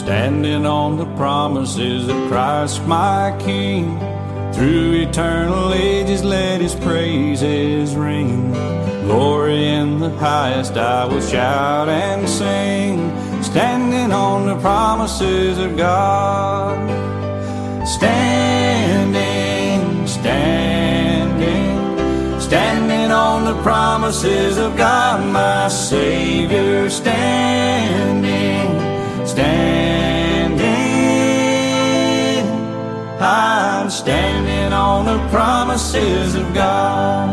standing on the promises of Christ my King. Through eternal ages, let his praises ring. Glory in the highest, I will shout and sing. Standing on the promises of God. Standing, standing, standing on the promises of God, my Savior. Standing, Standing on the promises of God.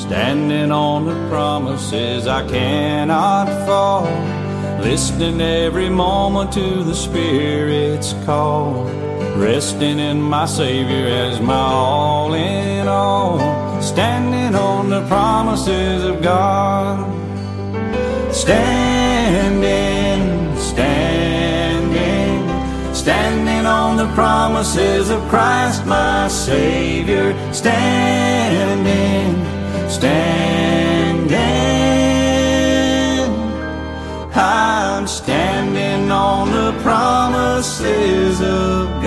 Standing on the promises I cannot fall. Listening every moment to the Spirit's call. Resting in my Savior as my all in all. Standing on the promises of God. Standing, standing, on the promises of Christ my Savior. Standing, standing. I'm standing on the promises of God.